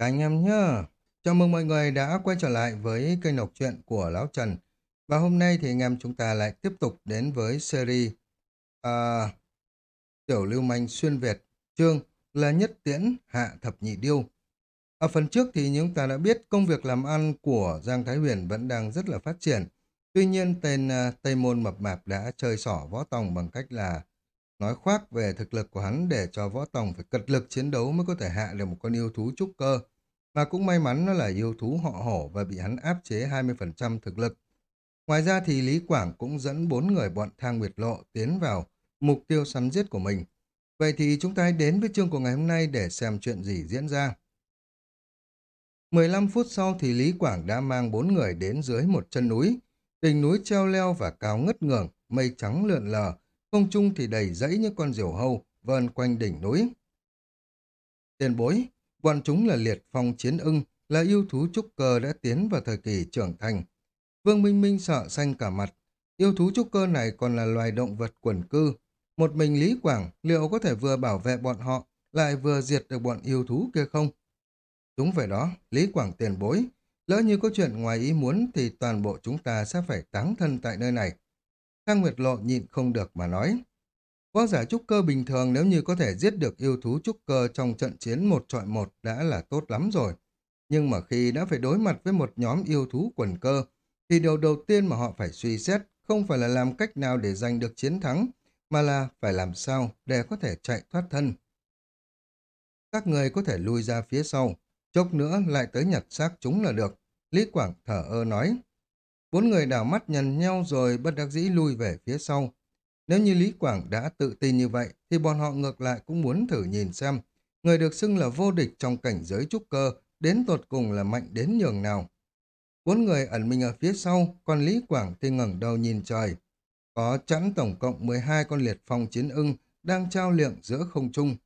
Các anh em nhá. Chào mừng mọi người đã quay trở lại với kênh đọc truyện của Lão Trần. Và hôm nay thì anh em chúng ta lại tiếp tục đến với series à, Tiểu Lưu Manh Xuyên Việt, chương là Nhất Tiễn Hạ Thập Nhị Điêu. Ở phần trước thì chúng ta đã biết công việc làm ăn của Giang Thái Huyền vẫn đang rất là phát triển. Tuy nhiên tên uh, Tây Môn Mập Mạp đã chơi xỏ võ tòng bằng cách là nói khoác về thực lực của hắn để cho võ tòng phải cật lực chiến đấu mới có thể hạ được một con yêu thú trúc cơ. Và cũng may mắn nó là yêu thú họ hổ và bị hắn áp chế 20% thực lực. Ngoài ra thì Lý Quảng cũng dẫn bốn người bọn thang nguyệt lộ tiến vào mục tiêu săn giết của mình. Vậy thì chúng ta hãy đến với chương của ngày hôm nay để xem chuyện gì diễn ra. 15 phút sau thì Lý Quảng đã mang bốn người đến dưới một chân núi. Đỉnh núi treo leo và cao ngất ngường, mây trắng lượn lờ, không trung thì đầy rẫy những con diều hâu vờn quanh đỉnh núi. Tiền bối, bọn chúng là liệt phong chiến ưng, là yêu thú trúc cơ đã tiến vào thời kỳ trưởng thành. Vương Minh Minh sợ xanh cả mặt. Yêu thú trúc cơ này còn là loài động vật quần cư. Một mình Lý Quảng liệu có thể vừa bảo vệ bọn họ, lại vừa diệt được bọn yêu thú kia không? Đúng vậy đó, Lý Quảng tiền bối. Lỡ như có chuyện ngoài ý muốn thì toàn bộ chúng ta sẽ phải táng thân tại nơi này. Thang Nguyệt Lộ nhịn không được mà nói. Võ giả trúc cơ bình thường nếu như có thể giết được yêu thú trúc cơ trong trận chiến một trọi một đã là tốt lắm rồi. Nhưng mà khi đã phải đối mặt với một nhóm yêu thú quần cơ, thì điều đầu tiên mà họ phải suy xét không phải là làm cách nào để giành được chiến thắng, mà là phải làm sao để có thể chạy thoát thân. Các người có thể lui ra phía sau, chốc nữa lại tới nhặt xác chúng là được. Lý Quảng thở ơ nói. Bốn người đảo mắt nhằn nhau rồi bất đắc dĩ lui về phía sau. Nếu như Lý Quảng đã tự tin như vậy, thì bọn họ ngược lại cũng muốn thử nhìn xem. Người được xưng là vô địch trong cảnh giới trúc cơ, đến tột cùng là mạnh đến nhường nào. Bốn người ẩn mình ở phía sau, còn Lý Quảng thì ngẩng đầu nhìn trời. Có chẵn tổng cộng 12 con liệt phong chiến ưng đang trao liệng giữa không trung.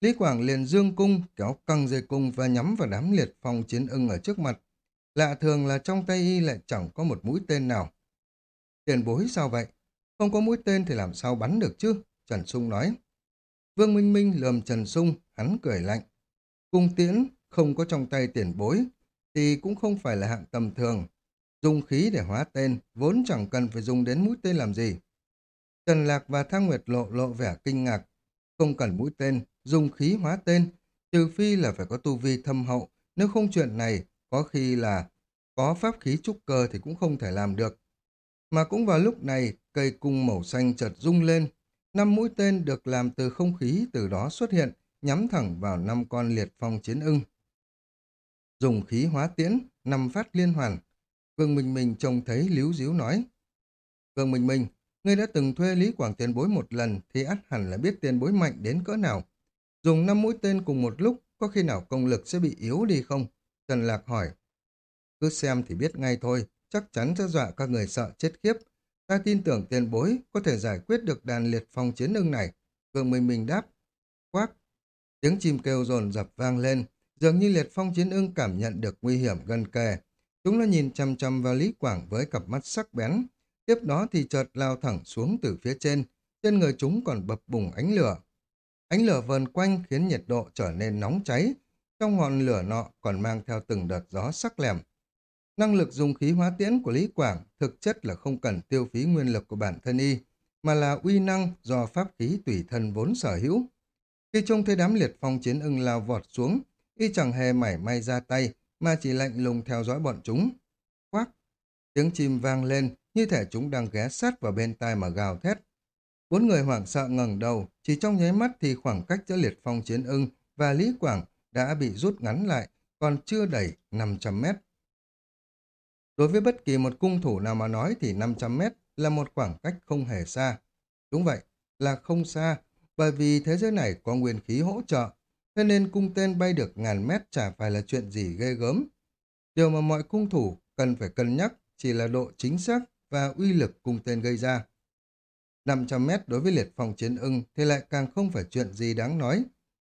Lý Quảng liền dương cung, kéo căng dây cung và nhắm vào đám liệt phong chiến ưng ở trước mặt. Lạ thường là trong tay y lại chẳng có một mũi tên nào. Tiền bối sao vậy? Không có mũi tên thì làm sao bắn được chứ? Trần Sung nói. Vương Minh Minh lườm Trần Sung, hắn cười lạnh. Cung tiễn không có trong tay tiền bối, thì cũng không phải là hạng tầm thường. Dùng khí để hóa tên, vốn chẳng cần phải dùng đến mũi tên làm gì. Trần Lạc và Thang Nguyệt lộ lộ vẻ kinh ngạc. Không cần mũi tên, dùng khí hóa tên, trừ phi là phải có tu vi thâm hậu, nếu không chuyện này có khi là có pháp khí trúc cơ thì cũng không thể làm được. Mà cũng vào lúc này, cây cung màu xanh chợt rung lên. Năm mũi tên được làm từ không khí từ đó xuất hiện, nhắm thẳng vào năm con liệt phong chiến ưng. Dùng khí hóa tiễn, năm phát liên hoàn. Vương Minh Minh trông thấy líu díu nói. Vương Minh Minh, ngươi đã từng thuê Lý Quảng tiền bối một lần thì ắt hẳn là biết tiền bối mạnh đến cỡ nào. Dùng năm mũi tên cùng một lúc, có khi nào công lực sẽ bị yếu đi không? Trần Lạc hỏi. Cứ xem thì biết ngay thôi, chắc chắn sẽ dọa các người sợ chết khiếp. Ta tin tưởng tiền bối có thể giải quyết được đàn liệt phong chiến ưng này. cường Minh Minh đáp. quát. Tiếng chim kêu rồn dập vang lên. Dường như liệt phong chiến ưng cảm nhận được nguy hiểm gần kề. Chúng nó nhìn chăm chăm vào Lý Quảng với cặp mắt sắc bén. Tiếp đó thì chợt lao thẳng xuống từ phía trên. Trên người chúng còn bập bùng ánh lửa. Ánh lửa vần quanh khiến nhiệt độ trở nên nóng cháy. Trong ngọn lửa nọ còn mang theo từng đợt gió sắc lẻm. Năng lực dùng khí hóa tiễn của Lý Quảng thực chất là không cần tiêu phí nguyên lực của bản thân y, mà là uy năng do pháp khí tùy thân vốn sở hữu. Khi trông thấy đám liệt phong chiến ưng lao vọt xuống, y chẳng hề mảy may ra tay, mà chỉ lạnh lùng theo dõi bọn chúng. Quác! Tiếng chim vang lên, như thể chúng đang ghé sát vào bên tai mà gào thét. Bốn người hoảng sợ ngẩng đầu, chỉ trong nháy mắt thì khoảng cách giữa liệt phong chiến ưng và Lý Quảng đã bị rút ngắn lại, còn chưa đầy 500 mét. Đối với bất kỳ một cung thủ nào mà nói thì 500 mét là một khoảng cách không hề xa. Đúng vậy, là không xa, bởi vì thế giới này có nguyên khí hỗ trợ, thế nên cung tên bay được ngàn mét chả phải là chuyện gì ghê gớm. Điều mà mọi cung thủ cần phải cân nhắc chỉ là độ chính xác và uy lực cung tên gây ra. 500 mét đối với liệt phòng chiến ưng thì lại càng không phải chuyện gì đáng nói.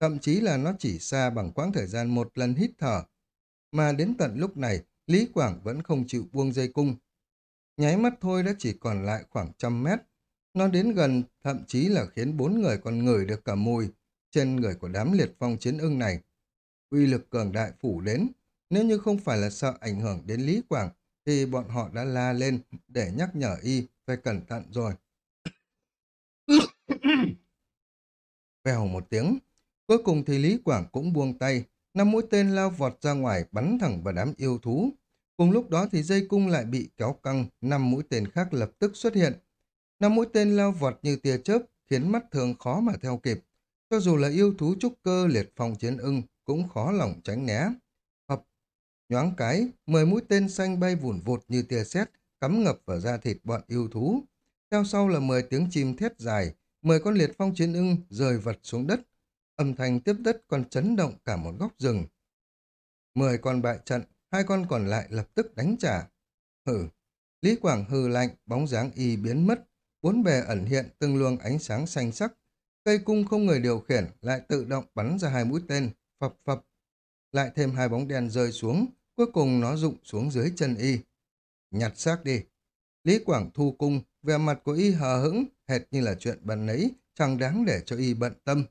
Thậm chí là nó chỉ xa bằng quãng thời gian một lần hít thở. Mà đến tận lúc này, Lý Quảng vẫn không chịu buông dây cung. Nháy mắt thôi đã chỉ còn lại khoảng trăm mét. Nó đến gần, thậm chí là khiến bốn người còn ngửi được cả mùi trên người của đám liệt phong chiến ưng này. uy lực cường đại phủ đến. Nếu như không phải là sợ ảnh hưởng đến Lý Quảng, thì bọn họ đã la lên để nhắc nhở y phải cẩn thận rồi. Vèo một tiếng, cuối cùng thì Lý Quảng cũng buông tay, năm mũi tên lao vọt ra ngoài bắn thẳng vào đám yêu thú. Cùng lúc đó thì dây cung lại bị kéo căng, năm mũi tên khác lập tức xuất hiện. Năm mũi tên lao vọt như tia chớp, khiến mắt thường khó mà theo kịp. Cho dù là yêu thú trúc cơ liệt phong chiến ưng, cũng khó lòng tránh né. Hợp, nhoáng cái, mười mũi tên xanh bay vụn vụt như tia sét cắm ngập vào da thịt bọn yêu thú. Theo sau là mười tiếng chim thét dài, mười con liệt phong chiến ưng rời vật xuống đất. Âm thanh tiếp đất còn chấn động cả một góc rừng. Mười con bại trận, hai con còn lại lập tức đánh trả. Hừ, Lý Quảng hừ lạnh, bóng dáng y biến mất, bốn bề ẩn hiện từng luồng ánh sáng xanh sắc. Cây cung không người điều khiển lại tự động bắn ra hai mũi tên, phập phập. Lại thêm hai bóng đen rơi xuống, cuối cùng nó rụng xuống dưới chân y. Nhặt xác đi. Lý Quảng thu cung, vẻ mặt của y hờ hững, hệt như là chuyện bần nấy, chẳng đáng để cho y bận tâm.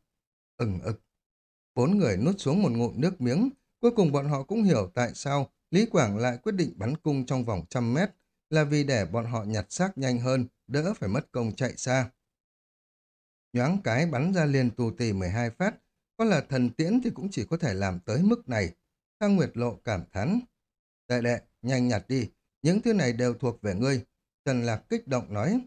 Ừng ực. Bốn người nuốt xuống một ngụm nước miếng, cuối cùng bọn họ cũng hiểu tại sao Lý Quảng lại quyết định bắn cung trong vòng trăm mét, là vì để bọn họ nhặt xác nhanh hơn, đỡ phải mất công chạy xa. Nhoáng cái bắn ra liền tù tì 12 phát, có là thần tiễn thì cũng chỉ có thể làm tới mức này. Thang Nguyệt Lộ cảm thán. đại đệ, nhanh nhặt đi, những thứ này đều thuộc về ngươi. Trần Lạc kích động nói.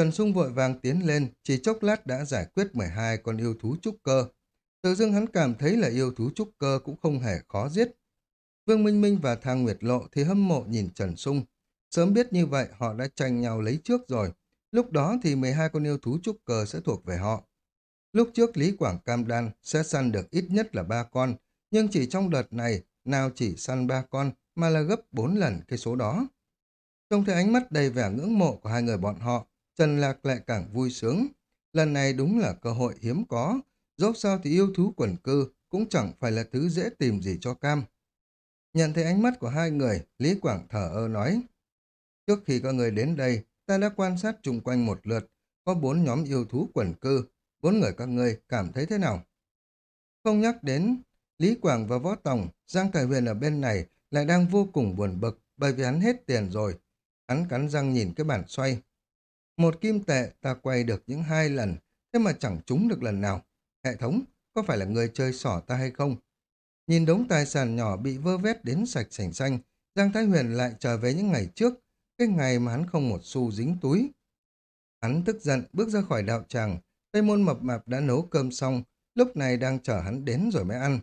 Trần Sung vội vàng tiến lên, chỉ chốc lát đã giải quyết 12 con yêu thú trúc cơ. Tự dưng hắn cảm thấy là yêu thú trúc cơ cũng không hề khó giết. Vương Minh Minh và Thang Nguyệt Lộ thì hâm mộ nhìn Trần Sung. Sớm biết như vậy họ đã tranh nhau lấy trước rồi. Lúc đó thì 12 con yêu thú trúc cơ sẽ thuộc về họ. Lúc trước Lý Quảng cam đan sẽ săn được ít nhất là ba con, nhưng chỉ trong đợt này, nào chỉ săn ba con mà là gấp bốn lần cái số đó. Trong thấy ánh mắt đầy vẻ ngưỡng mộ của hai người bọn họ, tần Lạc lại càng vui sướng. Lần này đúng là cơ hội hiếm có, dẫu sao thì yêu thú quần cư cũng chẳng phải là thứ dễ tìm gì cho cam. Nhận thấy ánh mắt của hai người, Lý Quảng thở ơ nói, Trước khi các người đến đây, ta đã quan sát chung quanh một lượt, có bốn nhóm yêu thú quần cư, bốn người các ngươi cảm thấy thế nào? Không nhắc đến Lý Quảng và Võ Tòng, Giang Tài Huyền ở bên này lại đang vô cùng buồn bực bởi vì hắn hết tiền rồi. Hắn cắn răng nhìn cái bản xoay. Một kim tệ ta quay được những hai lần, thế mà chẳng trúng được lần nào. Hệ thống, có phải là người chơi sỏ ta hay không? Nhìn đống tài sản nhỏ bị vơ vét đến sạch sành xanh, Giang Thái Huyền lại trở về những ngày trước, cái ngày mà hắn không một xu dính túi. Hắn tức giận bước ra khỏi đạo tràng, Tây môn mập mạp đã nấu cơm xong, lúc này đang chờ hắn đến rồi mới ăn.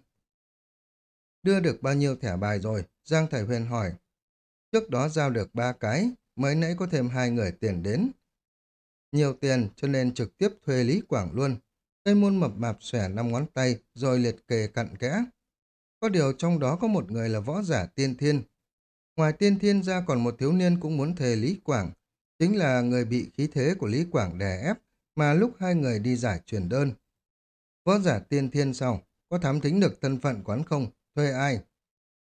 Đưa được bao nhiêu thẻ bài rồi? Giang thái Huyền hỏi. Trước đó giao được ba cái, mới nãy có thêm hai người tiền đến. Nhiều tiền cho nên trực tiếp thuê Lý Quảng luôn. Tây môn mập mạp xòe năm ngón tay rồi liệt kề cặn kẽ. Có điều trong đó có một người là võ giả tiên thiên. Ngoài tiên thiên ra còn một thiếu niên cũng muốn thề Lý Quảng. Chính là người bị khí thế của Lý Quảng đè ép mà lúc hai người đi giải truyền đơn. Võ giả tiên thiên sau, có thám thính được thân phận quán không? Thuê ai?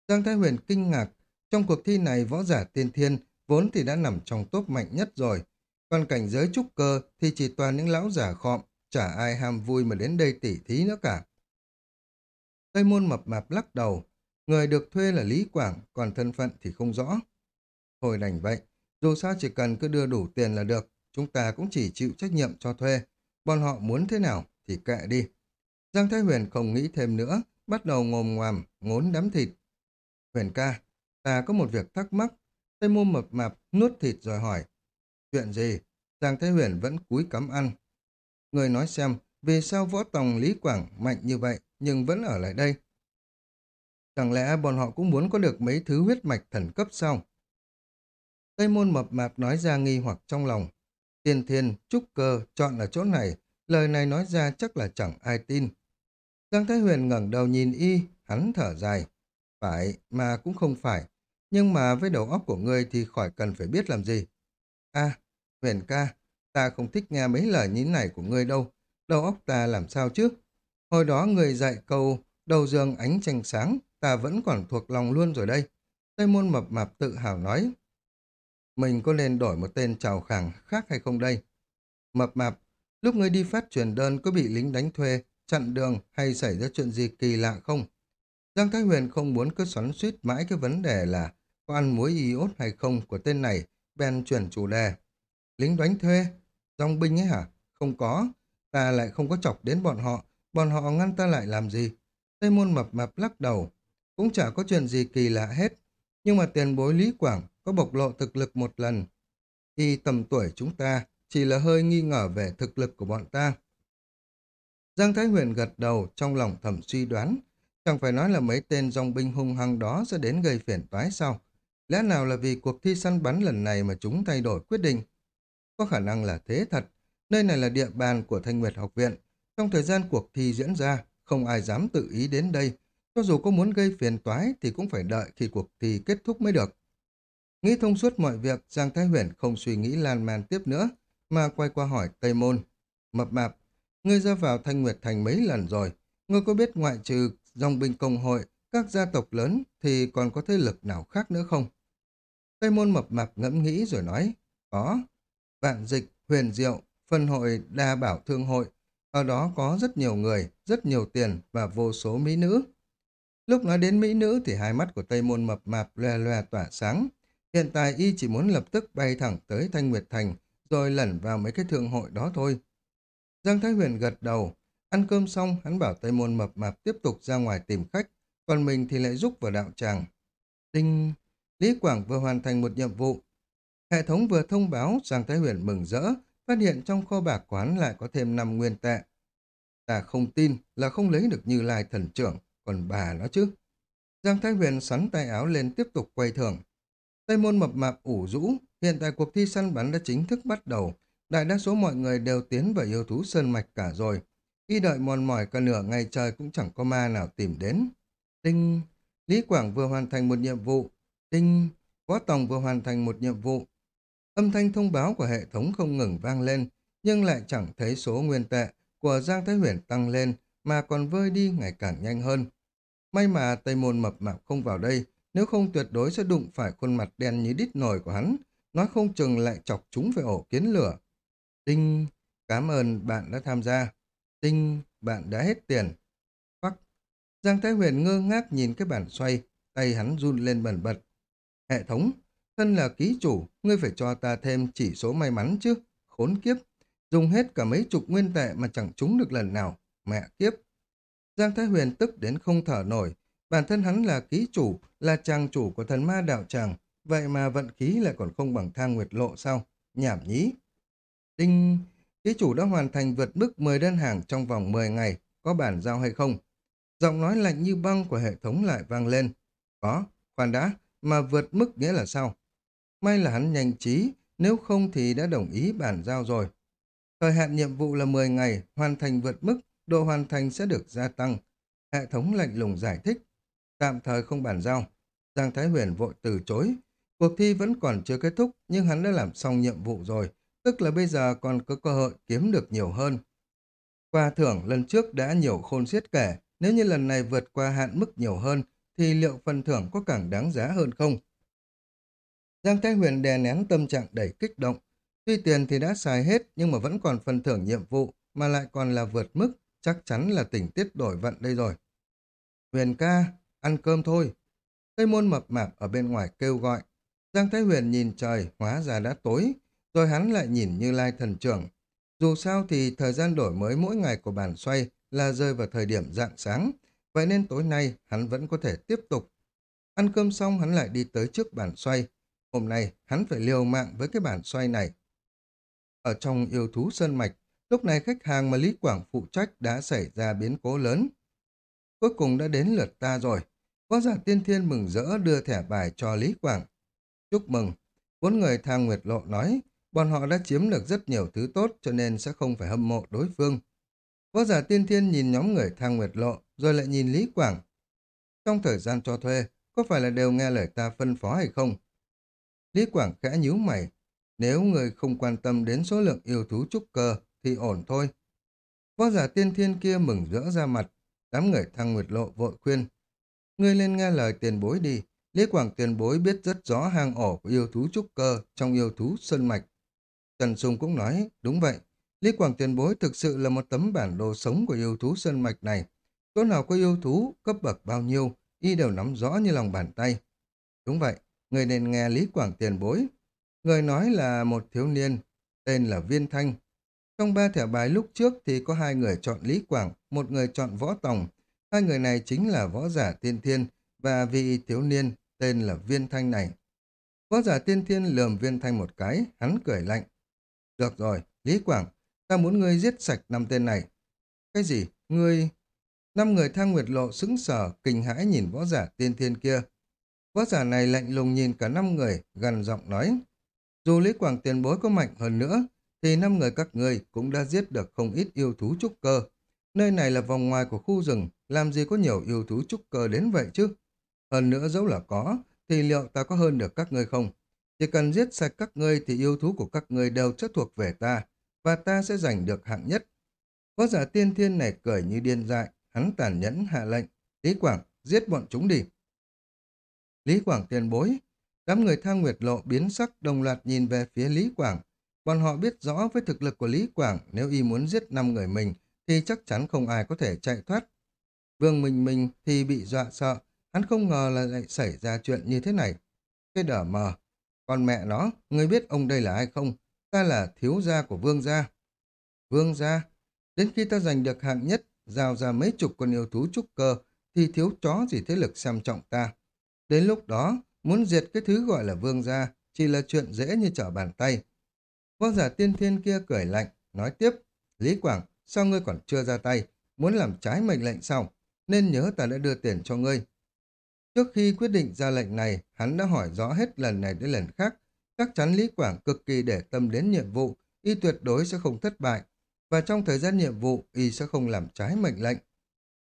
Giang Thái Huyền kinh ngạc. Trong cuộc thi này võ giả tiên thiên vốn thì đã nằm trong top mạnh nhất rồi. Còn cảnh giới trúc cơ thì chỉ toàn những lão giả khọm, chả ai ham vui mà đến đây tỉ thí nữa cả. Tây môn mập mạp lắc đầu, người được thuê là Lý Quảng, còn thân phận thì không rõ. Hồi đành vậy, dù sao chỉ cần cứ đưa đủ tiền là được, chúng ta cũng chỉ chịu trách nhiệm cho thuê. Bọn họ muốn thế nào thì kệ đi. Giang Thái Huyền không nghĩ thêm nữa, bắt đầu ngồm ngoàm, ngốn đám thịt. Huyền ca, ta có một việc thắc mắc. Tây môn mập mạp, nuốt thịt rồi hỏi. Chuyện gì? Giang Thái Huyền vẫn cúi cắm ăn. Người nói xem, vì sao võ tòng Lý Quảng mạnh như vậy, nhưng vẫn ở lại đây? Chẳng lẽ bọn họ cũng muốn có được mấy thứ huyết mạch thần cấp sao? Tây môn mập mạp nói ra nghi hoặc trong lòng. Tiên thiên, trúc cơ, chọn ở chỗ này, lời này nói ra chắc là chẳng ai tin. Giang Thái Huyền ngẩng đầu nhìn y, hắn thở dài. Phải, mà cũng không phải. Nhưng mà với đầu óc của ngươi thì khỏi cần phải biết làm gì. a Huyền ca, ta không thích nghe mấy lời nhín này của ngươi đâu. Đầu óc ta làm sao chứ? Hồi đó người dạy câu đầu giường ánh tranh sáng, ta vẫn còn thuộc lòng luôn rồi đây. Tây môn mập mạp tự hào nói. Mình có nên đổi một tên trào khẳng khác hay không đây? Mập mạp, lúc ngươi đi phát truyền đơn có bị lính đánh thuê, chặn đường hay xảy ra chuyện gì kỳ lạ không? Giang Thái Huyền không muốn cứ xoắn suýt mãi cái vấn đề là có ăn muối iốt hay không của tên này, bèn chuyển chủ đề. Lính đánh thuê, dòng binh ấy hả? Không có, ta lại không có chọc đến bọn họ, bọn họ ngăn ta lại làm gì? Tây môn mập mập lắc đầu, cũng chả có chuyện gì kỳ lạ hết. Nhưng mà tiền bối Lý Quảng có bộc lộ thực lực một lần. y tầm tuổi chúng ta chỉ là hơi nghi ngờ về thực lực của bọn ta. Giang Thái Huyền gật đầu trong lòng thầm suy đoán. Chẳng phải nói là mấy tên dòng binh hung hăng đó sẽ đến gây phiền toái sao? Lẽ nào là vì cuộc thi săn bắn lần này mà chúng thay đổi quyết định? Có khả năng là thế thật. Nơi này là địa bàn của Thanh Nguyệt học viện. Trong thời gian cuộc thi diễn ra, không ai dám tự ý đến đây. Cho dù có muốn gây phiền toái thì cũng phải đợi khi cuộc thi kết thúc mới được. Nghĩ thông suốt mọi việc, Giang Thái Huyền không suy nghĩ lan man tiếp nữa, mà quay qua hỏi Tây Môn. Mập mạp, ngươi ra vào Thanh Nguyệt Thành mấy lần rồi, ngươi có biết ngoại trừ dòng binh công hội, các gia tộc lớn thì còn có thế lực nào khác nữa không? Tây Môn mập mạp ngẫm nghĩ rồi nói, có, vạn dịch, huyền diệu, phân hội đa bảo thương hội, ở đó có rất nhiều người, rất nhiều tiền và vô số mỹ nữ. Lúc nói đến mỹ nữ thì hai mắt của Tây Môn mập mạp loe loe tỏa sáng. Hiện tại y chỉ muốn lập tức bay thẳng tới Thanh Nguyệt Thành, rồi lẩn vào mấy cái thương hội đó thôi. Giang Thái Huyền gật đầu, ăn cơm xong hắn bảo Tây Môn mập mạp tiếp tục ra ngoài tìm khách, còn mình thì lại rúc vào đạo tràng. Đinh, Lý Quảng vừa hoàn thành một nhiệm vụ. Hệ thống vừa thông báo Giang Thái Huyền mừng rỡ, phát hiện trong kho bạc quán lại có thêm 5 nguyên tệ. Ta không tin là không lấy được như lai thần trưởng, còn bà nó chứ. Giang Thái Huyền sắn tay áo lên tiếp tục quay thưởng. Tây môn mập mạp ủ rũ, hiện tại cuộc thi săn bắn đã chính thức bắt đầu. Đại đa số mọi người đều tiến vào yêu thú sơn mạch cả rồi. Khi đợi mòn mỏi cả nửa ngày trời cũng chẳng có ma nào tìm đến. Đinh! Lý Quảng vừa hoàn thành một nhiệm vụ. Đinh! Võ Tòng vừa hoàn thành một nhiệm vụ. Âm thanh thông báo của hệ thống không ngừng vang lên, nhưng lại chẳng thấy số nguyên tệ của Giang Thái Huyền tăng lên, mà còn vơi đi ngày càng nhanh hơn. May mà Tây Môn mập mạp không vào đây, nếu không tuyệt đối sẽ đụng phải khuôn mặt đen như đít nồi của hắn, nói không chừng lại chọc chúng về ổ kiến lửa. Tinh, cảm ơn bạn đã tham gia. Tinh, bạn đã hết tiền. Phắc, Giang Thái Huyền ngơ ngác nhìn cái bản xoay, tay hắn run lên bẩn bật. Hệ thống, thân là ký chủ, ngươi phải cho ta thêm chỉ số may mắn chứ. Khốn kiếp, dùng hết cả mấy chục nguyên tệ mà chẳng trúng được lần nào. Mẹ kiếp. Giang Thái Huyền tức đến không thở nổi. Bản thân hắn là ký chủ, là chàng chủ của thần ma đạo tràng. Vậy mà vận khí lại còn không bằng thang nguyệt lộ sao? Nhảm nhí. Đinh, ký chủ đã hoàn thành vượt mức 10 đơn hàng trong vòng 10 ngày. Có bản giao hay không? Giọng nói lạnh như băng của hệ thống lại vang lên. Có, khoan đã, mà vượt mức nghĩa là sao? May là hắn nhanh trí, nếu không thì đã đồng ý bản giao rồi. Thời hạn nhiệm vụ là 10 ngày, hoàn thành vượt mức, độ hoàn thành sẽ được gia tăng. Hệ thống lạnh lùng giải thích. Tạm thời không bản giao. Giang Thái Huyền vội từ chối. Cuộc thi vẫn còn chưa kết thúc, nhưng hắn đã làm xong nhiệm vụ rồi, tức là bây giờ còn có cơ hội kiếm được nhiều hơn. Qua thưởng lần trước đã nhiều khôn xiết kể, nếu như lần này vượt qua hạn mức nhiều hơn, thì liệu phần thưởng có càng đáng giá hơn không? Giang Thái Huyền đè nén tâm trạng đầy kích động. Tuy tiền thì đã xài hết nhưng mà vẫn còn phần thưởng nhiệm vụ mà lại còn là vượt mức, chắc chắn là tình tiết đổi vận đây rồi. Huyền ca, ăn cơm thôi. Tây môn mập mạp ở bên ngoài kêu gọi. Giang Thái Huyền nhìn trời, hóa ra đã tối, rồi hắn lại nhìn như lai thần trưởng. Dù sao thì thời gian đổi mới mỗi ngày của bản xoay là rơi vào thời điểm dạng sáng, vậy nên tối nay hắn vẫn có thể tiếp tục. Ăn cơm xong hắn lại đi tới trước bản xoay. Hôm nay hắn phải liều mạng với cái bản xoay này. Ở trong yêu thú sơn mạch, lúc này khách hàng mà Lý Quảng phụ trách đã xảy ra biến cố lớn. Cuối cùng đã đến lượt ta rồi. Có giả tiên thiên mừng rỡ đưa thẻ bài cho Lý Quảng. Chúc mừng. Bốn người thang Nguyệt Lộ nói, bọn họ đã chiếm được rất nhiều thứ tốt cho nên sẽ không phải hâm mộ đối phương. Võ giả tiên thiên nhìn nhóm người thang Nguyệt Lộ, rồi lại nhìn Lý Quảng. Trong thời gian cho thuê, có phải là đều nghe lời ta phân phó hay không? Lý Quảng khẽ nhíu mày. Nếu người không quan tâm đến số lượng yêu thú trúc cơ, thì ổn thôi. Võ giả tiên thiên kia mừng rỡ ra mặt. Đám người thăng nguyệt lộ vội khuyên. Ngươi lên nghe lời tiền bối đi. Lý Quảng tiền bối biết rất rõ hang ổ của yêu thú trúc cơ trong yêu thú sơn mạch. Trần Sùng cũng nói, đúng vậy. Lý Quảng tiền bối thực sự là một tấm bản đồ sống của yêu thú sơn mạch này. Chỗ nào có yêu thú, cấp bậc bao nhiêu, y đều nắm rõ như lòng bàn tay. Đúng vậy, người nên nghe Lý Quảng tiền bối. Người nói là một thiếu niên, tên là Viên Thanh. Trong ba thẻ bài lúc trước thì có hai người chọn Lý Quảng, một người chọn Võ Tòng. Hai người này chính là Võ Giả Tiên Thiên và vị thiếu niên tên là Viên Thanh này. Võ Giả Tiên Thiên lườm Viên Thanh một cái, hắn cười lạnh. Được rồi, Lý Quảng, ta muốn ngươi giết sạch năm tên này. Cái gì? Ngươi... Năm người thang nguyệt lộ sững sờ, kinh hãi nhìn võ giả tiên thiên kia. Võ giả này lạnh lùng nhìn cả năm người, gần giọng nói. Dù Lý Quảng tiền bối có mạnh hơn nữa, thì năm người các ngươi cũng đã giết được không ít yêu thú trúc cơ. Nơi này là vòng ngoài của khu rừng, làm gì có nhiều yêu thú trúc cơ đến vậy chứ? Hơn nữa dẫu là có, thì liệu ta có hơn được các ngươi không? Chỉ cần giết sạch các ngươi thì yêu thú của các ngươi đều chất thuộc về ta, và ta sẽ giành được hạng nhất. Võ giả tiên thiên này cười như điên dại, hắn tàn nhẫn hạ lệnh. Lý Quảng, giết bọn chúng đi. Lý Quảng tiền bối, đám người thang nguyệt lộ biến sắc đồng loạt nhìn về phía Lý Quảng. Bọn họ biết rõ với thực lực của Lý Quảng, nếu y muốn giết năm người mình, thì chắc chắn không ai có thể chạy thoát. Vương Minh Minh thì bị dọa sợ, hắn không ngờ là lại xảy ra chuyện như thế này. Cái đỡ mờ, còn mẹ nó, ngươi biết ông đây là ai không? Ta là thiếu gia của vương gia. Vương gia? Đến khi ta giành được hạng nhất, giao ra mấy chục con yêu thú trúc cơ, thì thiếu chó gì thế lực xem trọng ta. Đến lúc đó, muốn diệt cái thứ gọi là vương gia, chỉ là chuyện dễ như trở bàn tay. Võ giả tiên thiên kia cười lạnh, nói tiếp, Lý Quảng, sao ngươi còn chưa ra tay, muốn làm trái mệnh lệnh sao? Nên nhớ ta đã đưa tiền cho ngươi. Trước khi quyết định ra lệnh này, hắn đã hỏi rõ hết lần này đến lần khác. Chắc chắn Lý Quảng cực kỳ để tâm đến nhiệm vụ, y tuyệt đối sẽ không thất bại. Và trong thời gian nhiệm vụ, y sẽ không làm trái mệnh lệnh.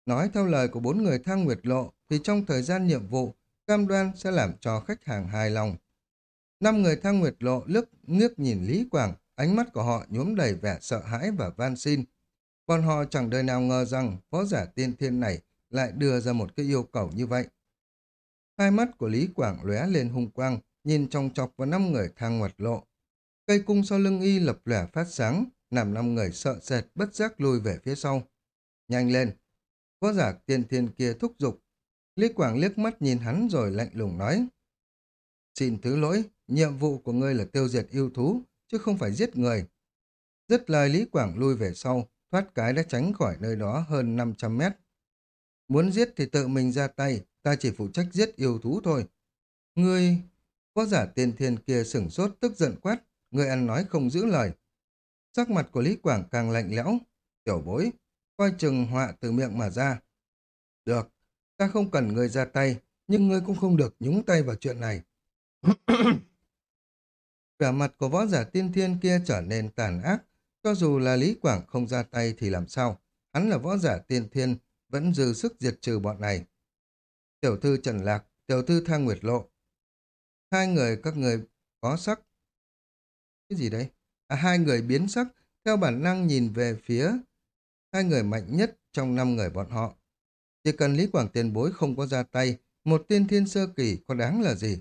Nói theo lời của bốn người thang nguyệt lộ, thì trong thời gian nhiệm vụ, cam đoan sẽ làm cho khách hàng hài lòng. Năm người thang nguyệt lộ lướt ngước nhìn Lý Quảng, ánh mắt của họ nhuốm đầy vẻ sợ hãi và van xin. Còn họ chẳng đời nào ngờ rằng phó giả tiên thiên này lại đưa ra một cái yêu cầu như vậy. Hai mắt của Lý Quảng lóe lên hung quang, nhìn trong chọc vào năm người thang ngoặt lộ. Cây cung sau lưng y lập lẻ phát sáng, làm năm người sợ sệt bất giác lùi về phía sau. Nhanh lên! Võ giả tiên thiên kia thúc giục. Lý Quảng liếc mắt nhìn hắn rồi lạnh lùng nói. Xin thứ lỗi, nhiệm vụ của ngươi là tiêu diệt yêu thú, chứ không phải giết người. Dứt lời Lý Quảng lui về sau, thoát cái đã tránh khỏi nơi đó hơn 500 mét. Muốn giết thì tự mình ra tay, ta chỉ phụ trách giết yêu thú thôi. Ngươi... Võ giả tiên thiên kia sửng sốt tức giận quát, người ăn nói không giữ lời. Sắc mặt của Lý Quảng càng lạnh lẽo, tiểu bối, coi chừng họa từ miệng mà ra. Được, ta không cần người ra tay, nhưng ngươi cũng không được nhúng tay vào chuyện này. Vẻ mặt của võ giả tiên thiên kia trở nên tàn ác, cho dù là Lý Quảng không ra tay thì làm sao, hắn là võ giả tiên thiên, vẫn dư sức diệt trừ bọn này. Tiểu thư Trần Lạc, tiểu thư Thang Nguyệt Lộ. Hai người các người có sắc. Cái gì đây? À, hai người biến sắc, theo bản năng nhìn về phía hai người mạnh nhất trong năm người bọn họ. Chỉ cần Lý Quảng tiền bối không có ra tay, một tiên thiên sơ kỳ có đáng là gì?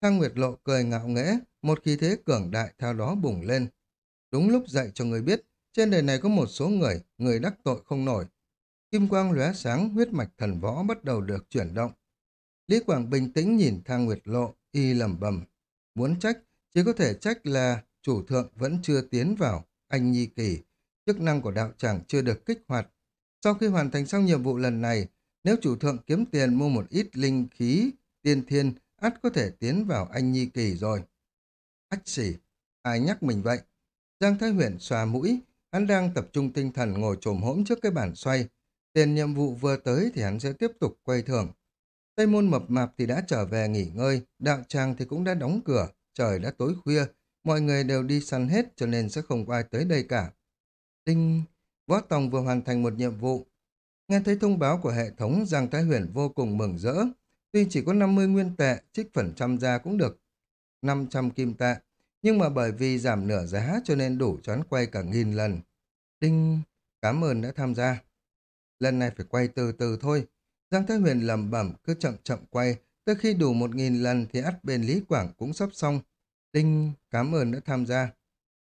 Thang Nguyệt Lộ cười ngạo nghễ, một khí thế cường đại theo đó bùng lên. Đúng lúc dạy cho người biết, trên đời này có một số người, người đắc tội không nổi. Kim quang lóe sáng, huyết mạch thần võ bắt đầu được chuyển động. Lý Quảng bình tĩnh nhìn Thang Nguyệt Lộ, y lẩm bẩm Muốn trách, chỉ có thể trách là chủ thượng vẫn chưa tiến vào, anh nhi kỳ. Chức năng của đạo tràng chưa được kích hoạt. Sau khi hoàn thành xong nhiệm vụ lần này, nếu chủ thượng kiếm tiền mua một ít linh khí, tiên thiên, ắt có thể tiến vào anh nhi kỳ rồi. Ách xỉ, ai nhắc mình vậy? Giang Thái Huyền xòa mũi, hắn đang tập trung tinh thần ngồi trồm hỗn trước cái bản xoay. Tiền nhiệm vụ vừa tới thì hắn sẽ tiếp tục quay thưởng. Tây môn mập mạp thì đã trở về nghỉ ngơi, đạo tràng thì cũng đã đóng cửa, trời đã tối khuya, mọi người đều đi săn hết cho nên sẽ không có ai tới đây cả. Tinh, võ tòng vừa hoàn thành một nhiệm vụ. Nghe thấy thông báo của hệ thống Giang Thái Huyền vô cùng mừng rỡ. Tuy chỉ có 50 nguyên tệ, trích phần trăm ra cũng được 500 kim tệ. Nhưng mà bởi vì giảm nửa giá cho nên đủ cho hắn quay cả nghìn lần. Tinh, cảm ơn đã tham gia. Lần này phải quay từ từ thôi, Giang Thái Huyền lầm bẩm cứ chậm chậm quay, tới khi đủ một nghìn lần thì ắt bên Lý Quảng cũng sắp xong. Tinh, cảm ơn đã tham gia.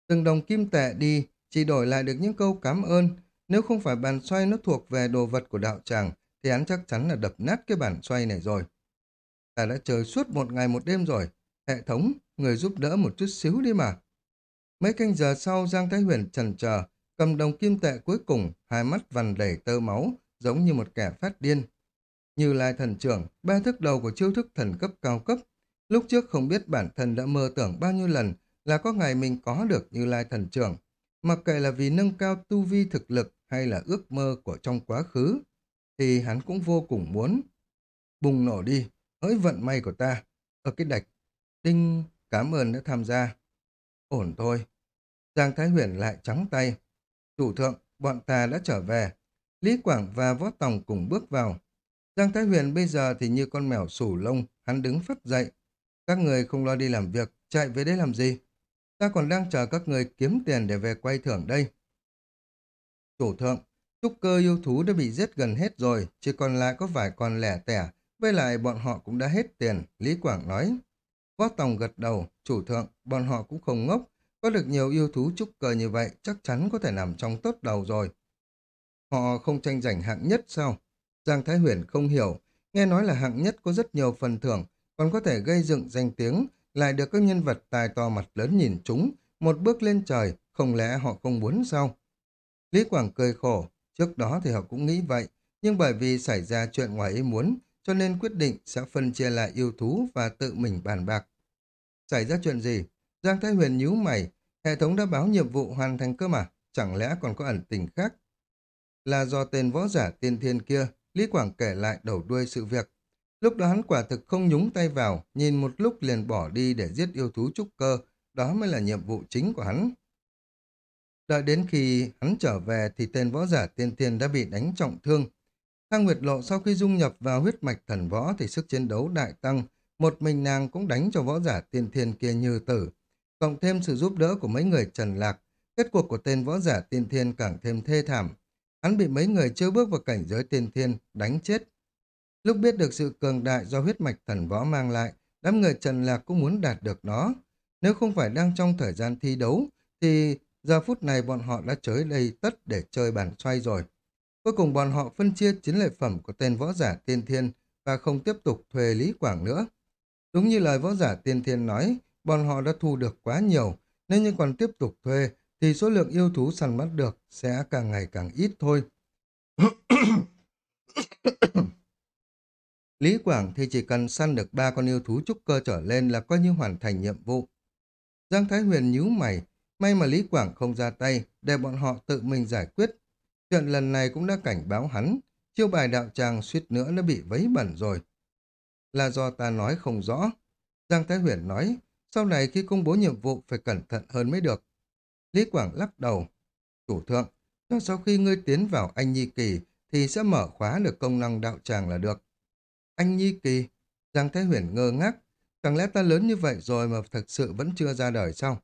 Từng đồng kim tệ đi, chỉ đổi lại được những câu cảm ơn. Nếu không phải bàn xoay nó thuộc về đồ vật của đạo tràng, thì hắn chắc chắn là đập nát cái bản xoay này rồi. Ta đã chờ suốt một ngày một đêm rồi. Hệ thống, người giúp đỡ một chút xíu đi mà. Mấy canh giờ sau, Giang Thái Huyền trần chờ cầm đồng kim tệ cuối cùng, hai mắt vằn đầy tơ máu, giống như một kẻ phát điên. Như Lai thần trưởng, ba thức đầu của chiêu thức thần cấp cao cấp. Lúc trước không biết bản thân đã mơ tưởng bao nhiêu lần là có ngày mình có được Như Lai thần trưởng. Mặc kệ là vì nâng cao tu vi thực lực hay là ước mơ của trong quá khứ, thì hắn cũng vô cùng muốn. Bùng nổ đi, hỡi vận may của ta. Ở cái đạch, tinh cảm ơn đã tham gia. Ổn thôi. Giang Thái Huyền lại trắng tay. Chủ thượng, bọn ta đã trở về. Lý Quảng và Võ Tòng cùng bước vào. Giang Thái Huyền bây giờ thì như con mèo sủ lông, hắn đứng phất dậy. Các người không lo đi làm việc, chạy về đây làm gì? Ta còn đang chờ các người kiếm tiền để về quay thưởng đây. Chủ thượng, trúc cơ yêu thú đã bị giết gần hết rồi, chỉ còn lại có vài con lẻ tẻ, với lại bọn họ cũng đã hết tiền, Lý Quảng nói. Võ Tòng gật đầu, chủ thượng, bọn họ cũng không ngốc, có được nhiều yêu thú trúc cơ như vậy chắc chắn có thể nằm trong tốt đầu rồi. Họ không tranh giành hạng nhất sao? Giang Thái Huyền không hiểu, nghe nói là hạng nhất có rất nhiều phần thưởng, còn có thể gây dựng danh tiếng, lại được các nhân vật tài to mặt lớn nhìn chúng, một bước lên trời, không lẽ họ không muốn sao? Lý Quảng cười khổ, trước đó thì họ cũng nghĩ vậy, nhưng bởi vì xảy ra chuyện ngoài ý muốn, cho nên quyết định sẽ phân chia lại yêu thú và tự mình bàn bạc. Xảy ra chuyện gì? Giang Thái Huyền nhíu mày, hệ thống đã báo nhiệm vụ hoàn thành cơ mà, chẳng lẽ còn có ẩn tình khác? Là do tên võ giả tiên thiên kia, Lý Quảng kể lại đầu đuôi sự việc. Lúc đó hắn quả thực không nhúng tay vào, nhìn một lúc liền bỏ đi để giết yêu thú trúc cơ, đó mới là nhiệm vụ chính của hắn. Đợi đến khi hắn trở về thì tên võ giả tiên thiên đã bị đánh trọng thương. Thang Nguyệt Lộ sau khi dung nhập vào huyết mạch thần võ thì sức chiến đấu đại tăng, một mình nàng cũng đánh cho võ giả tiên thiên kia như tử. Cộng thêm sự giúp đỡ của mấy người trần lạc, kết cuộc của tên võ giả tiên thiên càng thêm thê thảm. Hắn bị mấy người chưa bước vào cảnh giới tiên thiên, đánh chết. Lúc biết được sự cường đại do huyết mạch thần võ mang lại, đám người trần lạc cũng muốn đạt được nó. Nếu không phải đang trong thời gian thi đấu, thì giờ phút này bọn họ đã tới đây tất để chơi bàn xoay rồi. Cuối cùng bọn họ phân chia chiến lợi phẩm của tên võ giả tiên thiên và không tiếp tục thuê Lý Quảng nữa. Đúng như lời võ giả tiên thiên nói, bọn họ đã thu được quá nhiều, nên như còn tiếp tục thuê thì số lượng yêu thú săn bắt được sẽ càng ngày càng ít thôi. Lý Quảng thì chỉ cần săn được ba con yêu thú trúc cơ trở lên là coi như hoàn thành nhiệm vụ. Giang Thái Huyền nhíu mày, may mà Lý Quảng không ra tay để bọn họ tự mình giải quyết. Chuyện lần này cũng đã cảnh báo hắn, chiêu bài đạo tràng suýt nữa đã bị vấy bẩn rồi. Là do ta nói không rõ. Giang Thái Huyền nói, sau này khi công bố nhiệm vụ phải cẩn thận hơn mới được. Lý Quảng lắc đầu. Chủ thượng, cho sau khi ngươi tiến vào anh Nhi Kỳ thì sẽ mở khóa được công năng đạo tràng là được. Anh Nhi Kỳ, Giang Thái Huyền ngơ ngác, chẳng lẽ ta lớn như vậy rồi mà thật sự vẫn chưa ra đời sao?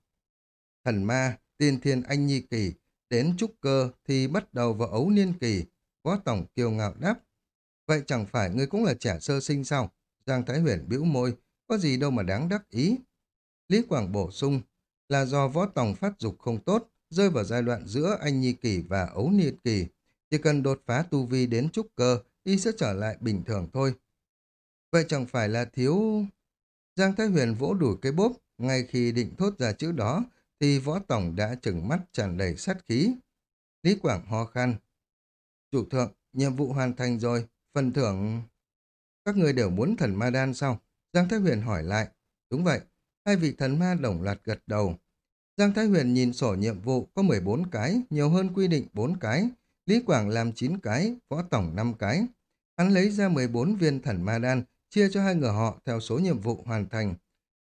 Thần ma, tiên thiên anh Nhi Kỳ, đến trúc cơ thì bắt đầu vào ấu niên kỳ, võ tổng kiêu ngạo đáp. Vậy chẳng phải ngươi cũng là trẻ sơ sinh sao? Giang Thái Huyền bĩu môi, có gì đâu mà đáng đắc ý. Lý Quảng bổ sung, là do võ tòng phát dục không tốt, rơi vào giai đoạn giữa anh nhi kỳ và ấu niên kỳ. Chỉ cần đột phá tu vi đến trúc cơ, y sẽ trở lại bình thường thôi. Vậy chẳng phải là thiếu... Giang Thái Huyền vỗ đuổi cái bốp, ngay khi định thốt ra chữ đó, thì võ tổng đã trừng mắt tràn đầy sát khí. Lý Quảng ho khan. Chủ thượng, nhiệm vụ hoàn thành rồi, phần thưởng... Các người đều muốn thần ma đan sao? Giang Thái Huyền hỏi lại. Đúng vậy, hai vị thần ma đồng loạt gật đầu. Giang Thái Huyền nhìn sổ nhiệm vụ có 14 cái, nhiều hơn quy định 4 cái. Lý Quảng làm 9 cái, võ tổng 5 cái. Hắn lấy ra 14 viên thần ma đan, chia cho hai người họ theo số nhiệm vụ hoàn thành.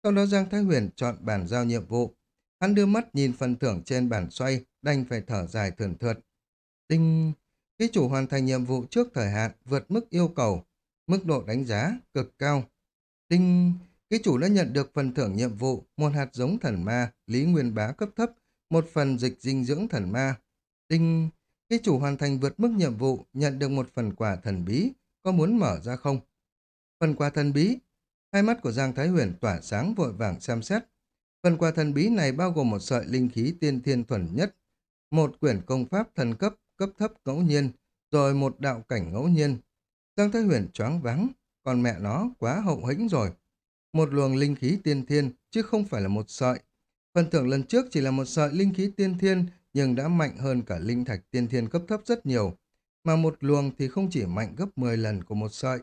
Sau đó Giang Thái Huyền chọn bản giao nhiệm vụ. Hắn đưa mắt nhìn phần thưởng trên bản xoay, đành phải thở dài thườn thượt. tinh Ký chủ hoàn thành nhiệm vụ trước thời hạn, vượt mức yêu cầu. Mức độ đánh giá, cực cao. tinh Ký chủ đã nhận được phần thưởng nhiệm vụ, một hạt giống thần ma, lý nguyên bá cấp thấp, một phần dịch dinh dưỡng thần ma. tinh Ký chủ hoàn thành vượt mức nhiệm vụ, nhận được một phần quà thần bí, có muốn mở ra không? Phần quà thần bí, hai mắt của Giang Thái Huyền tỏa sáng vội vàng xem xét. Phần quà thần bí này bao gồm một sợi linh khí tiên thiên thuần nhất, một quyển công pháp thần cấp, cấp thấp ngẫu nhiên, rồi một đạo cảnh ngẫu nhiên. Giang Thái Huyền choáng váng, còn mẹ nó quá hậu hĩnh rồi. Một luồng linh khí tiên thiên, chứ không phải là một sợi. Phần thưởng lần trước chỉ là một sợi linh khí tiên thiên, nhưng đã mạnh hơn cả linh thạch tiên thiên cấp thấp rất nhiều. Mà một luồng thì không chỉ mạnh gấp 10 lần của một sợi.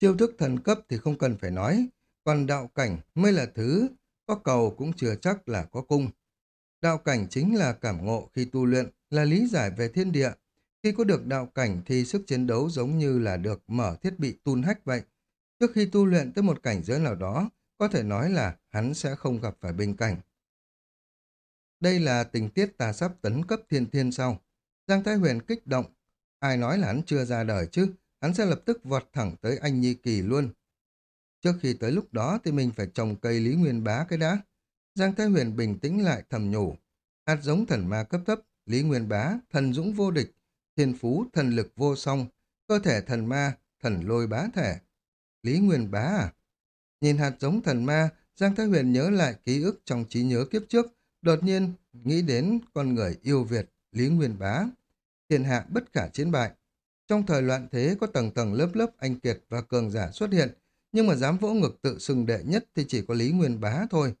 Chiêu thức thần cấp thì không cần phải nói, còn đạo cảnh mới là thứ, có cầu cũng chưa chắc là có cung. Đạo cảnh chính là cảm ngộ khi tu luyện, là lý giải về thiên địa. Khi có được đạo cảnh thì sức chiến đấu giống như là được mở thiết bị tun hách vậy. Trước khi tu luyện tới một cảnh giới nào đó, có thể nói là hắn sẽ không gặp phải bình cảnh. Đây là tình tiết ta sắp tấn cấp thiên thiên sau. Giang Thái Huyền kích động. Ai nói là hắn chưa ra đời chứ? Hắn sẽ lập tức vọt thẳng tới anh Nhi Kỳ luôn. Trước khi tới lúc đó thì mình phải trồng cây Lý Nguyên Bá cái đã. Giang Thái Huyền bình tĩnh lại thầm nhủ. Hạt giống thần ma cấp thấp, Lý Nguyên Bá, thần dũng vô địch, thiên phú, thần lực vô song, cơ thể thần ma, thần lôi bá thể. Lý Nguyên Bá à? Nhìn hạt giống thần ma, Giang Thái Huyền nhớ lại ký ức trong trí nhớ kiếp trước, đột nhiên nghĩ đến con người yêu Việt, Lý Nguyên Bá. Thiên hạ bất khả chiến bại. Trong thời loạn thế có tầng tầng lớp lớp anh kiệt và cường giả xuất hiện, nhưng mà dám vỗ ngực tự xưng đệ nhất thì chỉ có Lý Nguyên Bá thôi.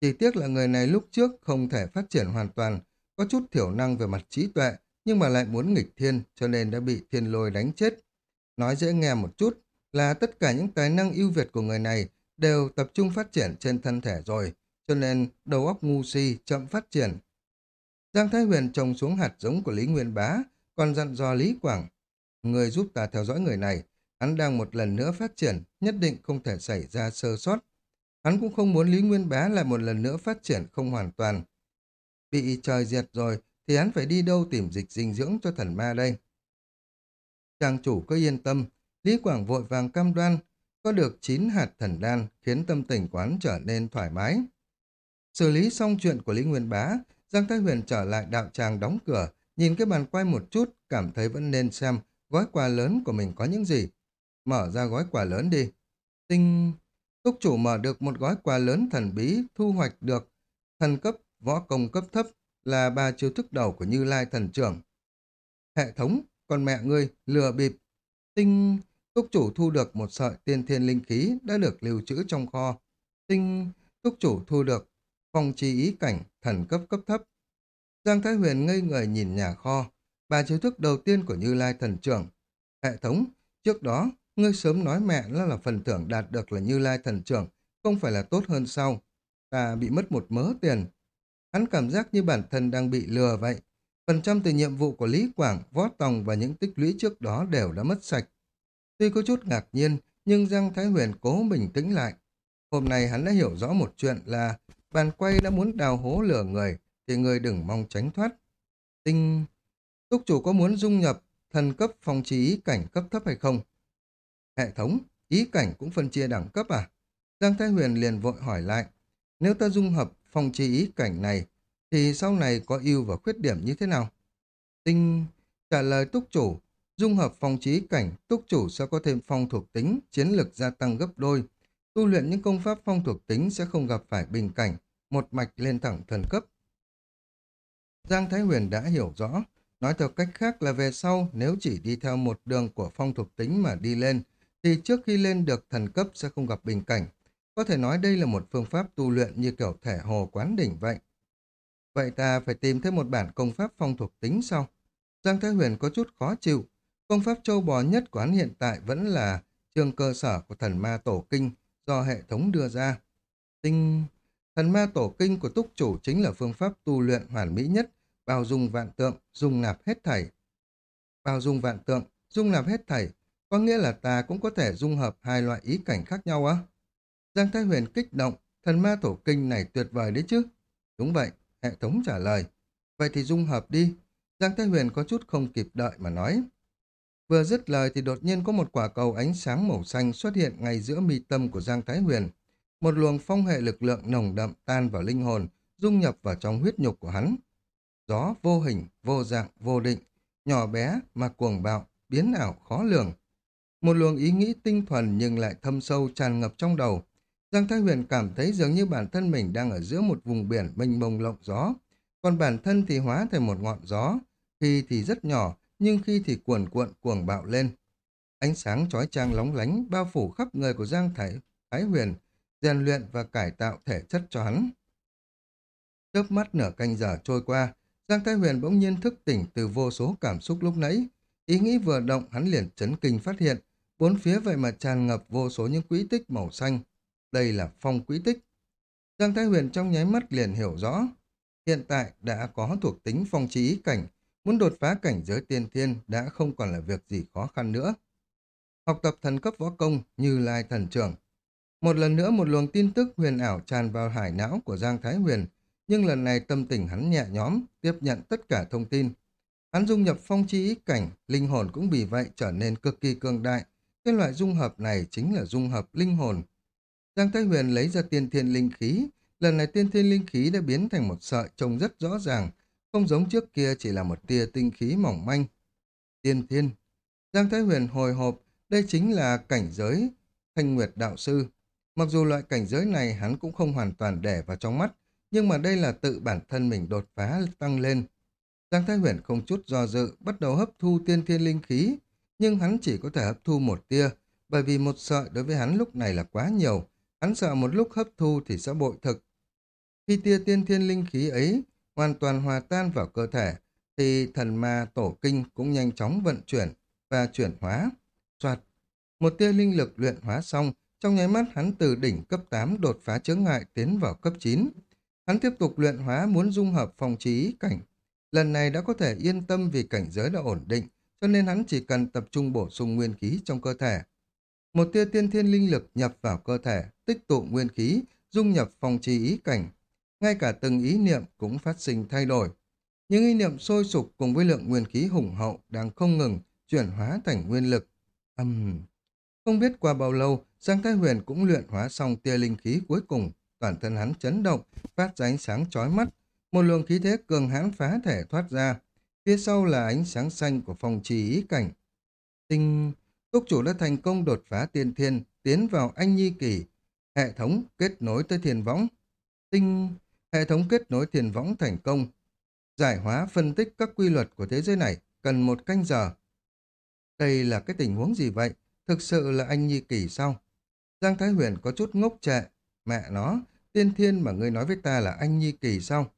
Chỉ tiếc là người này lúc trước không thể phát triển hoàn toàn, có chút thiểu năng về mặt trí tuệ, nhưng mà lại muốn nghịch thiên cho nên đã bị thiên lôi đánh chết. Nói dễ nghe một chút là tất cả những tài năng ưu việt của người này đều tập trung phát triển trên thân thể rồi, cho nên đầu óc ngu si, chậm phát triển. Giang Thái Huyền trồng xuống hạt giống của Lý Nguyên Bá, còn dặn dò Lý Quảng. Người giúp ta theo dõi người này, hắn đang một lần nữa phát triển, nhất định không thể xảy ra sơ sót. Hắn cũng không muốn Lý Nguyên Bá lại một lần nữa phát triển không hoàn toàn. Bị trời diệt rồi, thì hắn phải đi đâu tìm dịch dinh dưỡng cho thần ma đây. Trang chủ cứ yên tâm, Lý Quảng vội vàng cam đoan, có được 9 hạt thần đan khiến tâm tình quán trở nên thoải mái. Xử lý xong chuyện của Lý Nguyên Bá, Giang Thái Huyền trở lại đạo tràng đóng cửa, nhìn cái bàn quay một chút, cảm thấy vẫn nên xem gói quà lớn của mình có những gì. Mở ra gói quà lớn đi. Tinh... Túc chủ mở được một gói quà lớn thần bí, thu hoạch được thần cấp, võ công cấp thấp, là ba chiêu thức đầu của Như Lai thần trưởng. Hệ thống, con mẹ ngươi, lừa bịp. Tinh... Túc chủ thu được một sợi tiên thiên linh khí đã được lưu trữ trong kho. Tinh... Túc chủ thu được phong chi ý cảnh, thần cấp cấp thấp. Giang Thái Huyền ngây người nhìn nhà kho, ba chiêu thức đầu tiên của Như Lai thần trưởng. Hệ thống, trước đó, ngươi sớm nói mẹ nó là phần thưởng đạt được là Như Lai thần trưởng, không phải là tốt hơn sau. Ta bị mất một mớ tiền. Hắn cảm giác như bản thân đang bị lừa vậy. Phần trăm từ nhiệm vụ của Lý Quảng, Võ Tòng và những tích lũy trước đó đều đã mất sạch. Tuy có chút ngạc nhiên, nhưng Giang Thái Huyền cố bình tĩnh lại. Hôm nay hắn đã hiểu rõ một chuyện là bàn quay đã muốn đào hố lửa người, thì người đừng mong tránh thoát. Tinh... Túc chủ có muốn dung nhập thần cấp phòng trí cảnh cấp thấp hay không? Hệ thống, ý cảnh cũng phân chia đẳng cấp à? Giang Thái Huyền liền vội hỏi lại. Nếu ta dung hợp phong trì ý cảnh này, thì sau này có ưu và khuyết điểm như thế nào? Tinh trả lời túc chủ, dung hợp phong trí cảnh, túc chủ sẽ có thêm phong thuộc tính, chiến lực gia tăng gấp đôi. Tu luyện những công pháp phong thuộc tính sẽ không gặp phải bình cảnh, một mạch lên thẳng thần cấp. Giang Thái Huyền đã hiểu rõ, nói theo cách khác là về sau nếu chỉ đi theo một đường của phong thuộc tính mà đi lên, thì trước khi lên được thần cấp sẽ không gặp bình cảnh. Có thể nói đây là một phương pháp tu luyện như kiểu thể hồ quán đỉnh vậy. Vậy ta phải tìm thêm một bản công pháp phong thuộc tính sau. Giang Thái Huyền có chút khó chịu. Công pháp châu bò nhất của hắn hiện tại vẫn là trường cơ sở của thần ma tổ kinh do hệ thống đưa ra. Tinh... Thần ma tổ kinh của túc chủ chính là phương pháp tu luyện hoàn mỹ nhất, bao dung vạn tượng, dung nạp hết thảy. Bao dung vạn tượng, dung nạp hết thảy, có nghĩa là ta cũng có thể dung hợp hai loại ý cảnh khác nhau á. Giang Thái Huyền kích động, thần ma tổ kinh này tuyệt vời đấy chứ. Đúng vậy, hệ thống trả lời. Vậy thì dung hợp đi. Giang Thái Huyền có chút không kịp đợi mà nói. Vừa dứt lời thì đột nhiên có một quả cầu ánh sáng màu xanh xuất hiện ngay giữa mi tâm của Giang Thái Huyền. Một luồng phong hệ lực lượng nồng đậm tan vào linh hồn, dung nhập vào trong huyết nhục của hắn. Gió vô hình, vô dạng, vô định, nhỏ bé mà cuồng bạo, biến ảo khó lường. Một luồng ý nghĩ tinh thuần nhưng lại thâm sâu tràn ngập trong đầu. Giang Thái Huyền cảm thấy dường như bản thân mình đang ở giữa một vùng biển mênh mông lộng gió. Còn bản thân thì hóa thành một ngọn gió, khi thì rất nhỏ, nhưng khi thì cuồn cuộn cuồng bạo lên. Ánh sáng chói chang lóng lánh bao phủ khắp người của Giang Thái, Thái Huyền, rèn luyện và cải tạo thể chất cho hắn. Chớp mắt nửa canh giờ trôi qua, Giang Thái Huyền bỗng nhiên thức tỉnh từ vô số cảm xúc lúc nãy. Ý nghĩ vừa động hắn liền chấn kinh phát hiện, bốn phía vậy mà tràn ngập vô số những quý tích màu xanh. Đây là phong quý tích. Giang Thái Huyền trong nháy mắt liền hiểu rõ. Hiện tại đã có thuộc tính phong trí ý cảnh, muốn đột phá cảnh giới tiên thiên đã không còn là việc gì khó khăn nữa. Học tập thần cấp võ công như lai thần trưởng. Một lần nữa một luồng tin tức huyền ảo tràn vào hải não của Giang Thái Huyền, nhưng lần này tâm tình hắn nhẹ nhõm, tiếp nhận tất cả thông tin. Hắn dung nhập phong trí ý cảnh, linh hồn cũng vì vậy trở nên cực kỳ cường đại. Cái loại dung hợp này chính là dung hợp linh hồn. Giang Thái Huyền lấy ra tiên thiên linh khí, lần này tiên thiên linh khí đã biến thành một sợi trông rất rõ ràng, không giống trước kia chỉ là một tia tinh khí mỏng manh. Tiên thiên. Giang Thái Huyền hồi hộp, đây chính là cảnh giới thanh nguyệt đạo sư. Mặc dù loại cảnh giới này hắn cũng không hoàn toàn để vào trong mắt, nhưng mà đây là tự bản thân mình đột phá tăng lên. Giang Thái Huyền không chút do dự, bắt đầu hấp thu tiên thiên linh khí, nhưng hắn chỉ có thể hấp thu một tia, bởi vì một sợi đối với hắn lúc này là quá nhiều, hắn sợ một lúc hấp thu thì sẽ bội thực. Khi tia tiên thiên linh khí ấy hoàn toàn hòa tan vào cơ thể, thì thần ma tổ kinh cũng nhanh chóng vận chuyển và chuyển hóa. Soạt, một tia linh lực luyện hóa xong, trong nháy mắt hắn từ đỉnh cấp 8 đột phá chướng ngại tiến vào cấp 9. Hắn tiếp tục luyện hóa muốn dung hợp phòng trí cảnh. Lần này đã có thể yên tâm vì cảnh giới đã ổn định, cho nên hắn chỉ cần tập trung bổ sung nguyên khí trong cơ thể. Một tia tiên thiên linh lực nhập vào cơ thể, tích tụ nguyên khí, dung nhập phong trì ý cảnh. Ngay cả từng ý niệm cũng phát sinh thay đổi. Những ý niệm sôi sục cùng với lượng nguyên khí hùng hậu đang không ngừng chuyển hóa thành nguyên lực. Âm... Uhm. Không biết qua bao lâu, Giang Thái Huyền cũng luyện hóa xong tia linh khí cuối cùng, toàn thân hắn chấn động, phát ra ánh sáng chói mắt. Một luồng khí thế cường hãn phá thể thoát ra. Phía sau là ánh sáng xanh của phong trì ý cảnh. Tinh... Túc chủ đã thành công đột phá tiên thiên, tiến vào anh nhi kỳ. Hệ thống kết nối tới thiền võng. Tinh... Hệ thống kết nối thiền võng thành công. Giải hóa phân tích các quy luật của thế giới này cần một canh giờ. Đây là cái tình huống gì vậy? Thực sự là anh nhi kỳ sao? Giang Thái Huyền có chút ngốc trệ. Mẹ nó, tiên thiên mà ngươi nói với ta là anh nhi kỳ sao?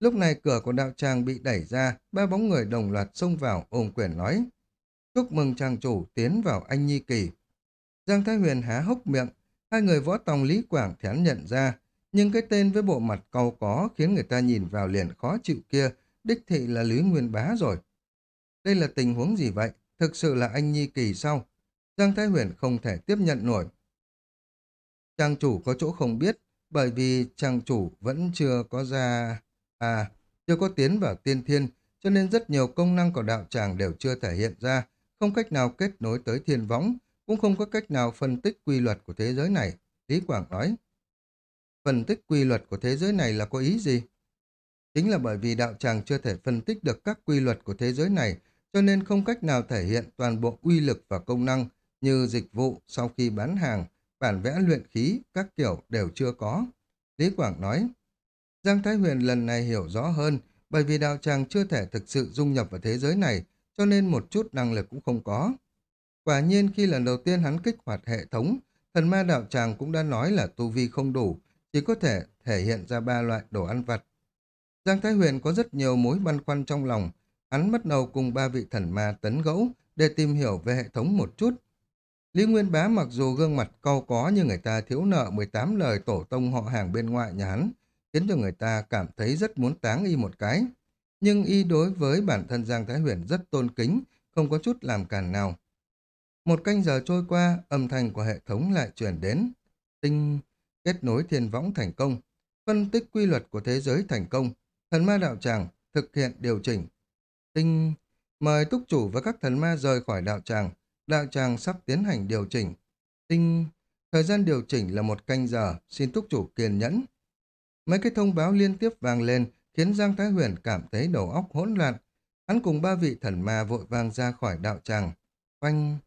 Lúc này cửa của đạo tràng bị đẩy ra, ba bóng người đồng loạt xông vào ôm quyền nói. Chúc mừng trang chủ tiến vào anh nhi kỳ. Giang Thái Huyền há hốc miệng, hai người võ tòng Lý Quảng thén nhận ra, nhưng cái tên với bộ mặt cau có khiến người ta nhìn vào liền khó chịu kia, đích thị là Lý Nguyên Bá rồi. Đây là tình huống gì vậy? Thực sự là anh nhi kỳ sao? Giang Thái Huyền không thể tiếp nhận nổi. Trang chủ có chỗ không biết, bởi vì trang chủ vẫn chưa có ra... À, chưa có tiến vào tiên thiên, cho nên rất nhiều công năng của đạo tràng đều chưa thể hiện ra, không cách nào kết nối tới thiên võng, cũng không có cách nào phân tích quy luật của thế giới này. Lý Quảng nói, phân tích quy luật của thế giới này là có ý gì? Chính là bởi vì đạo tràng chưa thể phân tích được các quy luật của thế giới này, cho nên không cách nào thể hiện toàn bộ uy lực và công năng như dịch vụ sau khi bán hàng, bản vẽ luyện khí, các kiểu đều chưa có. Lý Quảng nói, Giang Thái Huyền lần này hiểu rõ hơn, bởi vì đạo tràng chưa thể thực sự dung nhập vào thế giới này, cho nên một chút năng lực cũng không có. Quả nhiên khi lần đầu tiên hắn kích hoạt hệ thống, thần ma đạo tràng cũng đã nói là tu vi không đủ, chỉ có thể thể hiện ra ba loại đồ ăn vặt. Giang Thái Huyền có rất nhiều mối băn khoăn trong lòng, hắn bắt đầu cùng ba vị thần ma tấn gẫu để tìm hiểu về hệ thống một chút. Lý Nguyên Bá mặc dù gương mặt cau có như người ta thiếu nợ 18 lời tổ tông họ hàng bên ngoại nhà hắn, khiến cho người ta cảm thấy rất muốn táng y một cái. Nhưng y đối với bản thân Giang Thái Huyền rất tôn kính, không có chút làm cản nào. Một canh giờ trôi qua, âm thanh của hệ thống lại chuyển đến. Tinh, kết nối thiên võng thành công, phân tích quy luật của thế giới thành công, thần ma đạo tràng, thực hiện điều chỉnh. Tinh, mời túc chủ và các thần ma rời khỏi đạo tràng, đạo tràng sắp tiến hành điều chỉnh. Tinh, thời gian điều chỉnh là một canh giờ, xin túc chủ kiên nhẫn. Mấy cái thông báo liên tiếp vang lên, khiến Giang Thái Huyền cảm thấy đầu óc hỗn loạn. Hắn cùng ba vị thần ma vội vàng ra khỏi đạo tràng. Quanh...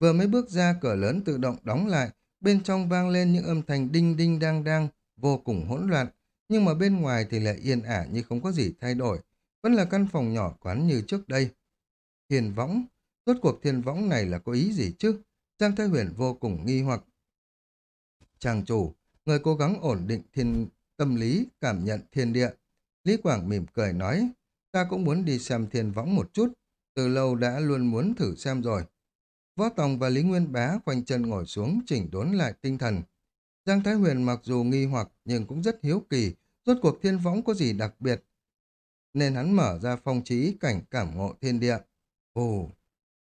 Vừa mới bước ra cửa lớn tự động đóng lại, bên trong vang lên những âm thanh đinh đinh đang đang, vô cùng hỗn loạn. Nhưng mà bên ngoài thì lại yên ả như không có gì thay đổi. Vẫn là căn phòng nhỏ quán như trước đây. thiền võng, Rốt cuộc thiền võng này là có ý gì chứ? Giang Thái Huyền vô cùng nghi hoặc. Chàng chủ, người cố gắng ổn định thiên tâm lý, cảm nhận thiên địa. Lý Quảng mỉm cười nói, ta cũng muốn đi xem thiên võng một chút, từ lâu đã luôn muốn thử xem rồi. Võ Tòng và Lý Nguyên Bá khoanh chân ngồi xuống chỉnh đốn lại tinh thần. Giang Thái Huyền mặc dù nghi hoặc nhưng cũng rất hiếu kỳ, rốt cuộc thiên võng có gì đặc biệt. Nên hắn mở ra phong trí cảnh cảm ngộ thiên địa. Ồ,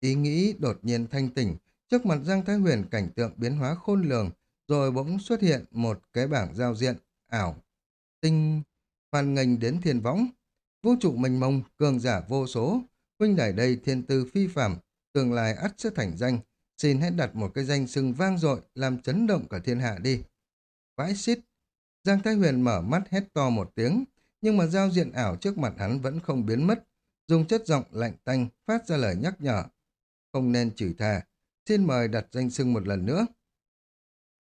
ý nghĩ đột nhiên thanh tỉnh, trước mặt Giang Thái Huyền cảnh tượng biến hóa khôn lường, rồi bỗng xuất hiện một cái bảng giao diện, ảo, tinh, hoàn ngành đến thiên võng. Vũ trụ mênh mông, cường giả vô số, huynh đài đây thiên tư phi phạm, tương lai ắt sẽ thành danh, xin hãy đặt một cái danh sưng vang dội làm chấn động cả thiên hạ đi. Vãi xít, Giang Thái Huyền mở mắt hét to một tiếng, nhưng mà giao diện ảo trước mặt hắn vẫn không biến mất, dùng chất giọng lạnh tanh phát ra lời nhắc nhở. Không nên chửi thà, xin mời đặt danh sưng một lần nữa.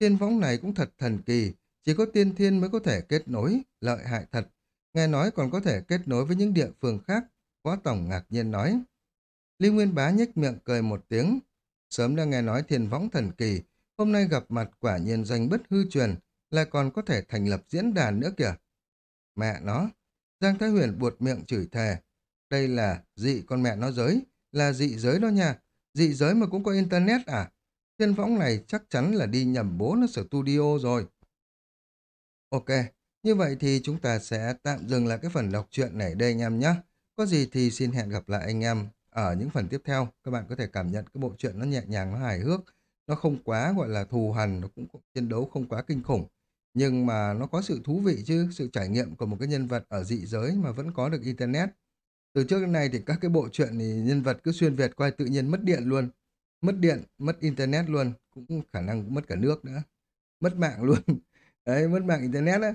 Thiên võng này cũng thật thần kỳ, chỉ có tiên thiên mới có thể kết nối, lợi hại thật. Nghe nói còn có thể kết nối với những địa phương khác, Phó Tổng ngạc nhiên nói. Lý Nguyên Bá nhếch miệng cười một tiếng. Sớm đã nghe nói thiên võng thần kỳ, hôm nay gặp mặt quả nhiên danh bất hư truyền, lại còn có thể thành lập diễn đàn nữa kìa. Mẹ nó, Giang Thái Huyền buột miệng chửi thề. Đây là dị con mẹ nó giới, là dị giới đó nha. Dị giới mà cũng có internet à? Thiên võng này chắc chắn là đi nhầm bố nó studio rồi. Ok, như vậy thì chúng ta sẽ tạm dừng lại cái phần đọc truyện này đây anh em nhé. Có gì thì xin hẹn gặp lại anh em ở những phần tiếp theo. Các bạn có thể cảm nhận cái bộ truyện nó nhẹ nhàng, nó hài hước. Nó không quá gọi là thù hằn, nó cũng chiến đấu không quá kinh khủng. Nhưng mà nó có sự thú vị chứ, sự trải nghiệm của một cái nhân vật ở dị giới mà vẫn có được Internet. Từ trước đến nay thì các cái bộ truyện thì nhân vật cứ xuyên Việt qua tự nhiên mất điện luôn. Mất điện, mất Internet luôn, cũng khả năng mất cả nước nữa. Mất mạng luôn. Đấy, mất mạng Internet á.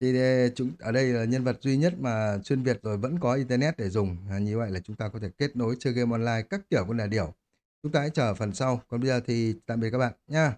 Thì ờ, chúng ở đây là nhân vật duy nhất mà xuyên Việt rồi vẫn có Internet để dùng. À, như vậy là chúng ta có thể kết nối chơi game online các kiểu con là điều. Chúng ta hãy chờ phần sau. Còn bây giờ thì tạm biệt các bạn nha.